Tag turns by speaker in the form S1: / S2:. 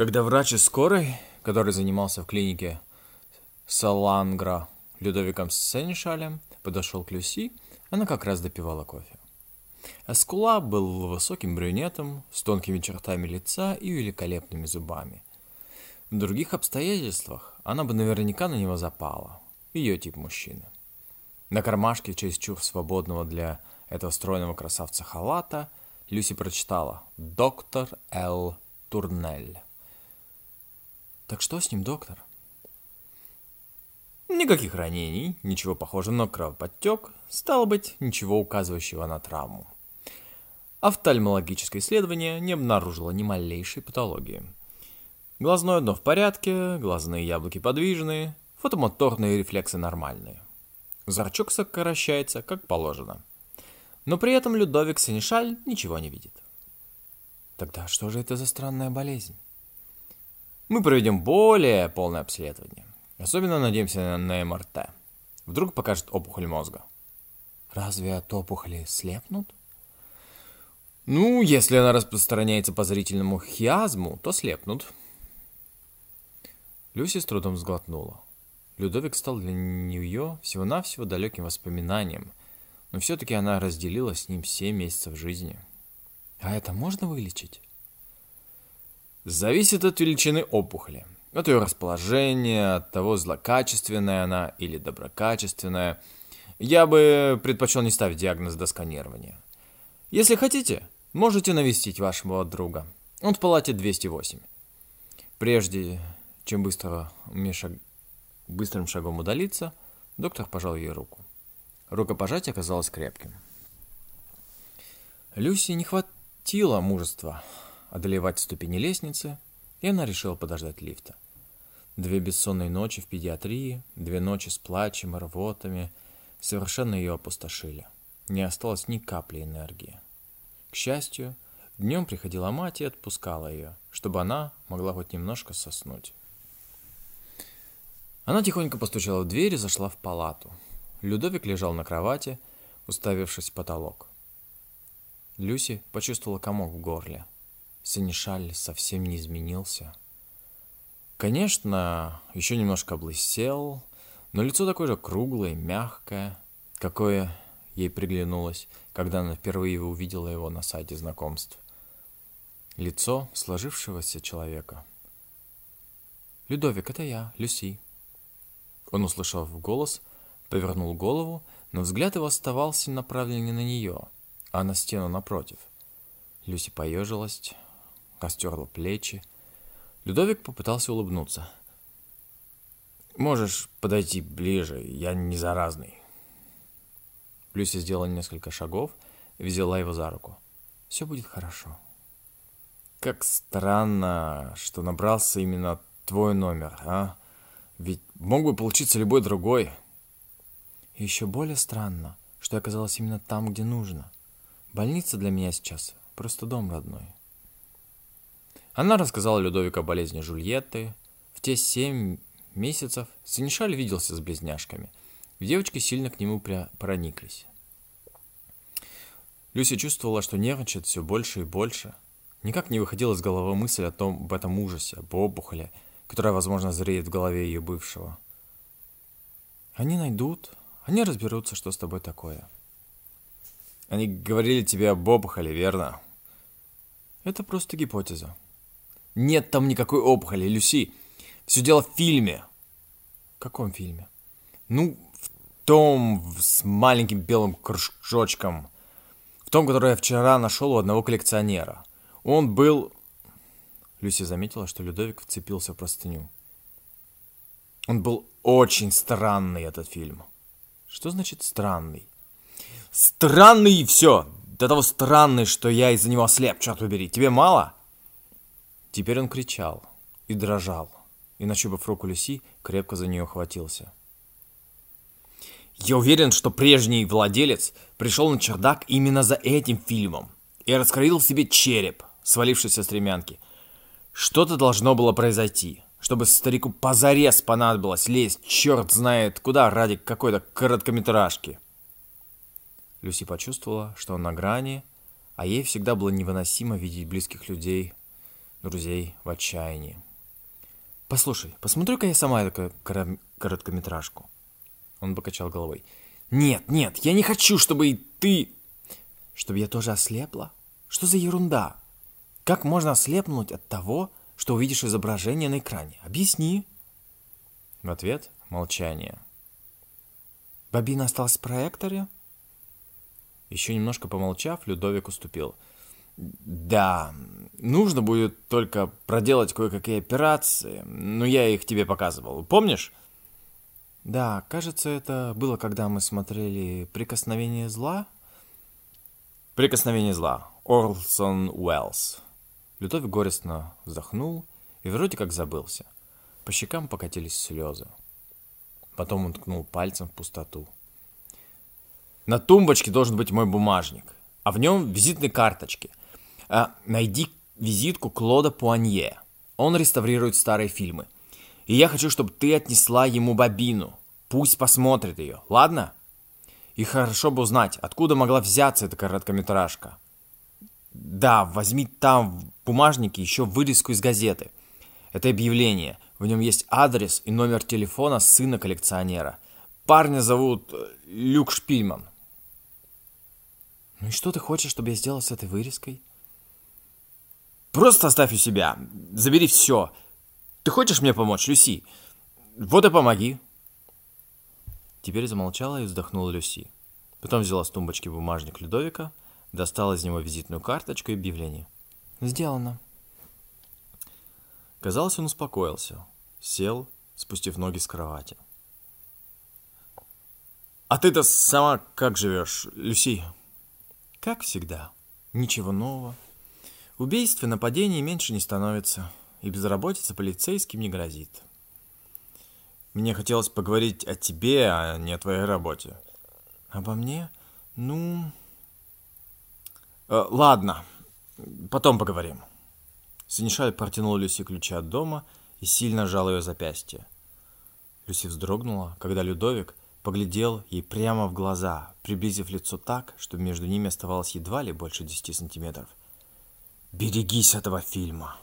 S1: Когда врач из скорой, который занимался в клинике Салангра Людовиком Сенешалем, подошел к Люси, она как раз допивала кофе. Аскула был высоким брюнетом, с тонкими чертами лица и великолепными зубами. В других обстоятельствах она бы наверняка на него запала. Ее тип мужчины. На кармашке чересчур свободного для этого стройного красавца халата Люси прочитала «Доктор Л. Турнель». Так что с ним, доктор? Никаких ранений, ничего похожего на кровоподтек, стало быть, ничего указывающего на травму. Офтальмологическое исследование не обнаружило ни малейшей патологии. Глазное дно в порядке, глазные яблоки подвижные, фотомоторные рефлексы нормальные. Зрачок сокращается, как положено. Но при этом Людовик Сенешаль ничего не видит. Тогда что же это за странная болезнь? Мы проведем более полное обследование. Особенно надеемся на МРТ. Вдруг покажет опухоль мозга. Разве от опухоли слепнут? Ну, если она распространяется по зрительному хиазму, то слепнут. Люси с трудом сглотнула. Людовик стал для нее всего-навсего далеким воспоминанием, но все-таки она разделила с ним семь месяцев жизни. А это можно вылечить? Зависит от величины опухоли, от ее расположения, от того, злокачественная она или доброкачественная. Я бы предпочел не ставить диагноз до сканирования. Если хотите, Можете навестить вашего друга. Он в палате 208. Прежде чем быстро, шаг... быстрым шагом удалиться, доктор пожал ей руку. Рукопожатие оказалось крепким. Люси не хватило мужества одолевать ступени лестницы, и она решила подождать лифта. Две бессонные ночи в педиатрии, две ночи с плачем и рвотами совершенно ее опустошили. Не осталось ни капли энергии. К счастью, днем приходила мать и отпускала ее, чтобы она могла хоть немножко соснуть. Она тихонько постучала в дверь и зашла в палату. Людовик лежал на кровати, уставившись в потолок. Люси почувствовала комок в горле. Сенешаль совсем не изменился. Конечно, еще немножко облысел, но лицо такое же круглое, мягкое, какое ей приглянулось, когда она впервые увидела его на сайте знакомств. Лицо сложившегося человека. «Людовик, это я, Люси». Он услышал в голос, повернул голову, но взгляд его оставался направлен не на нее, а на стену напротив. Люси поежилась, растерла плечи. Людовик попытался улыбнуться. «Можешь подойти ближе, я не заразный». Люси сделала несколько шагов и взяла его за руку. «Все будет хорошо». «Как странно, что набрался именно твой номер, а? Ведь мог бы получиться любой другой». И еще более странно, что я оказалась именно там, где нужно. Больница для меня сейчас просто дом родной. Она рассказала Людовику о болезни Жульетты. В те семь месяцев Сенешаль виделся с близняшками – Девочки сильно к нему прониклись. Люся чувствовала, что нервничает все больше и больше. Никак не выходила из головы мысль о том, об этом ужасе, об опухоли, которая, возможно, зреет в голове ее бывшего. Они найдут, они разберутся, что с тобой такое. Они говорили тебе об опухоли, верно? Это просто гипотеза. Нет там никакой опухоли, Люси. Все дело в фильме. В каком фильме? Ну, том с маленьким белым кружочком. В том, который я вчера нашел у одного коллекционера. Он был... Люси заметила, что Людовик вцепился в простыню. Он был очень странный, этот фильм. Что значит странный? Странный и все! До того странный, что я из-за него ослеп, черт побери. Тебе мало? Теперь он кричал и дрожал, и, нащупав руку Люси, крепко за нее хватился. Я уверен, что прежний владелец пришел на чердак именно за этим фильмом и раскроил себе череп, свалившийся с стремянки. Что-то должно было произойти, чтобы старику позарез понадобилось лезть черт знает куда ради какой-то короткометражки. Люси почувствовала, что он на грани, а ей всегда было невыносимо видеть близких людей друзей в отчаянии. «Послушай, посмотрю-ка я сама эту короткометражку». Он покачал головой. «Нет, нет, я не хочу, чтобы и ты...» «Чтобы я тоже ослепла? Что за ерунда? Как можно ослепнуть от того, что увидишь изображение на экране? Объясни». В ответ молчание. «Бобина осталась в проекторе?» Еще немножко помолчав, Людовик уступил. «Да, нужно будет только проделать кое-какие операции, но я их тебе показывал. Помнишь?» Да, кажется, это было, когда мы смотрели «Прикосновение зла». «Прикосновение зла» Орлсон Уэллс. Людовик горестно вздохнул и вроде как забылся. По щекам покатились слезы. Потом он ткнул пальцем в пустоту. На тумбочке должен быть мой бумажник, а в нем визитные карточки. А, найди визитку Клода Пуанье. Он реставрирует старые фильмы. И я хочу, чтобы ты отнесла ему бобину. Пусть посмотрит ее, ладно? И хорошо бы узнать, откуда могла взяться эта короткометражка. Да, возьми там в бумажнике еще вырезку из газеты. Это объявление. В нем есть адрес и номер телефона сына коллекционера. Парня зовут э, Люк Шпильман. Ну и что ты хочешь, чтобы я сделал с этой вырезкой? Просто оставь у себя. Забери все. Ты хочешь мне помочь, Люси? Вот и помоги. Теперь замолчала и вздохнула Люси. Потом взяла с тумбочки бумажник Людовика, достала из него визитную карточку и объявление. «Сделано». Казалось, он успокоился. Сел, спустив ноги с кровати. «А ты-то сама как живешь, Люси?» Как всегда. Ничего нового. Убийств и нападений меньше не становится, и безработица полицейским не грозит. Мне хотелось поговорить о тебе, а не о твоей работе. Обо мне? Ну... Э, ладно, потом поговорим. Синишаль протянул Люси ключи от дома и сильно сжал ее запястье. Люси вздрогнула, когда Людовик поглядел ей прямо в глаза, приблизив лицо так, чтобы между ними оставалось едва ли больше десяти сантиметров. «Берегись этого фильма!»